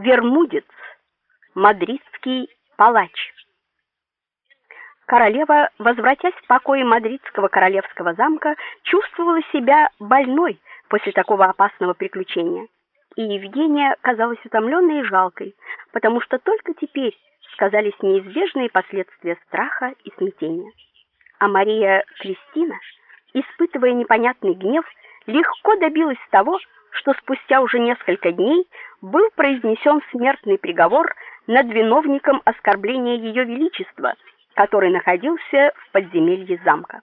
Вермудец, мадридский палач. Королева, возвратясь в покои мадридского королевского замка, чувствовала себя больной после такого опасного приключения. И Евгения казалась утомленной и жалкой, потому что только теперь сказались неизбежные последствия страха и смятения. А Мария Кристина, испытывая непонятный гнев, легко добилась того, что спустя уже несколько дней был произнесен смертный приговор над виновником оскорбления ее величества, который находился в подземелье замка.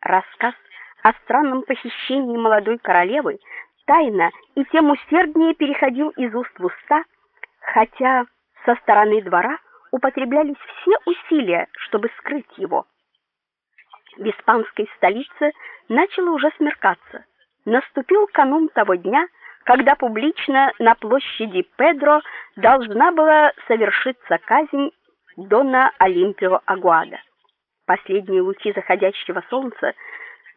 Рассказ о странном похищении молодой королевы тайно и тем усерднее переходил из уст в уста, хотя со стороны двора употреблялись все усилия, чтобы скрыть его. В испанской столице начало уже смеркаться. Наступил канун того дня, когда публично на площади Педро должна была совершиться казнь Дона Олимпио Агуада. Последние лучи заходящего солнца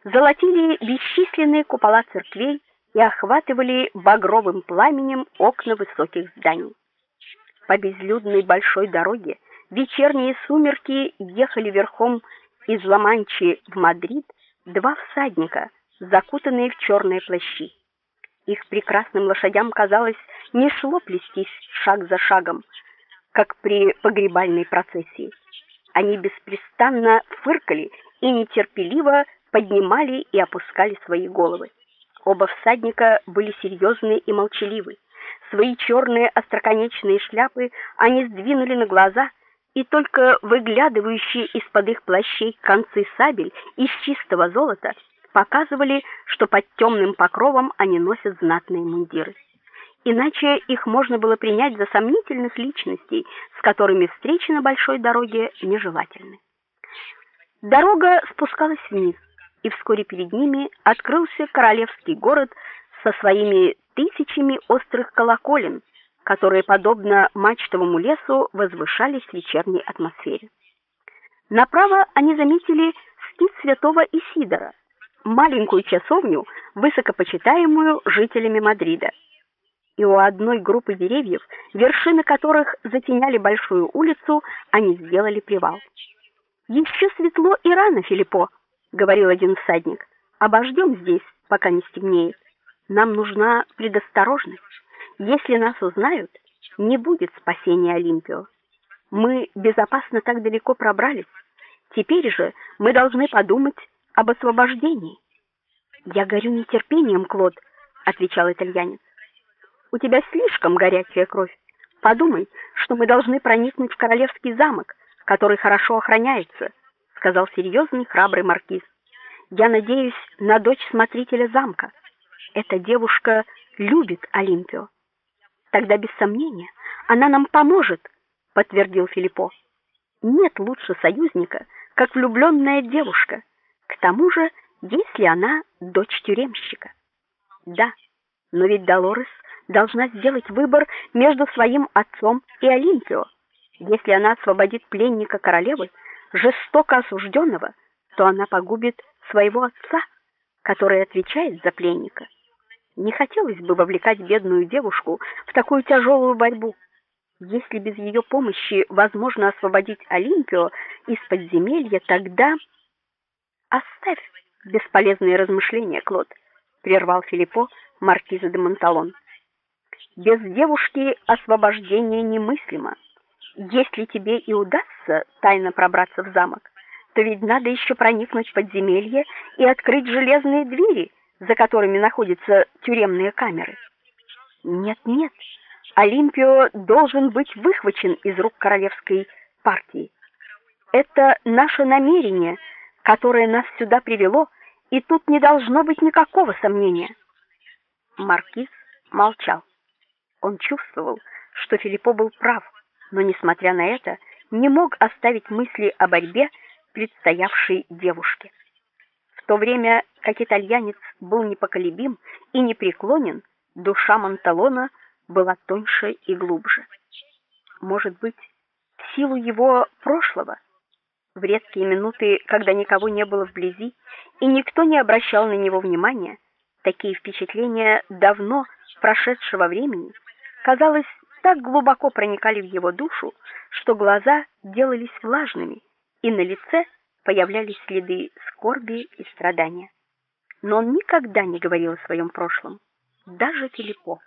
золотили бесчисленные купола церквей и охватывали багровым пламенем окна высоких зданий. По безлюдной большой дороге вечерние сумерки ехали верхом из Ла-Манчи в Мадрид два всадника, закутанные в черные плащи. Их прекрасным лошадям, казалось, не шло плестись шаг за шагом, как при погребальной процессии. Они беспрестанно фыркали и нетерпеливо поднимали и опускали свои головы. Оба всадника были серьезные и молчаливы. Свои черные остроконечные шляпы они сдвинули на глаза, и только выглядывающие из-под их плащей концы сабель из чистого золота показывали, что под темным покровом они носят знатные мундиры. Иначе их можно было принять за сомнительных личностей, с которыми встречи на большой дороге нежелательны. Дорога спускалась вниз, и вскоре перед ними открылся королевский город со своими тысячами острых колоколен, которые подобно мачтовому лесу возвышались в вечерней атмосфере. Направо они заметили скит Святого Исидора, маленькую часовню, высокопочитаемую жителями Мадрида. И у одной группы деревьев, вершины которых затеняли большую улицу, они сделали привал. «Еще светло и рано, Филиппо, говорил один всадник. Обождем здесь, пока не стемнеет. Нам нужна предосторожность. Если нас узнают, не будет спасения Олимпио. Мы безопасно так далеко пробрались. Теперь же мы должны подумать об освобождении. Я горю нетерпением, Клод, отвечал итальянец. У тебя слишком горячая кровь. Подумай, что мы должны проникнуть в королевский замок, который хорошо охраняется, сказал серьезный храбрый маркиз. Я надеюсь на дочь смотрителя замка. Эта девушка любит Олимпио. Тогда без сомнения она нам поможет, подтвердил Филиппо. Нет лучше союзника, как влюбленная девушка. К тому же, если она дочь тюремщика. Да, но ведь Долорес должна сделать выбор между своим отцом и Олимпио. Если она освободит пленника королевы, жестоко осужденного, то она погубит своего отца, который отвечает за пленника. Не хотелось бы вовлекать бедную девушку в такую тяжелую борьбу. Если без ее помощи возможно освободить Олимпио из подземелья, тогда оставь бесполезные размышления, Клод, прервал Филиппо маркиза де Монталон. Без девушки освобождение немыслимо. Если тебе и удастся тайно пробраться в замок, то ведь надо еще проникнуть в подземелье и открыть железные двери, за которыми находятся тюремные камеры. Нет, нет. Олимпио должен быть выхвачен из рук королевской партии. Это наше намерение, которое нас сюда привело, и тут не должно быть никакого сомнения. Маркиз молчал. Он чувствовал, что Филиппо был прав, но несмотря на это, не мог оставить мысли о борьбе предстоявшей девушке. В то время, как итальянец был непоколебим и непреклонен, душа Монталона была тоньше и глубже. Может быть, в силу его прошлого, в редкие минуты, когда никого не было вблизи и никто не обращал на него внимания, такие впечатления давно прошедшего времени, казалось, так глубоко проникали в его душу, что глаза делались влажными, и на лице появлялись следы скорби и страдания. Но он никогда не говорил о своем прошлом, даже Филиппо.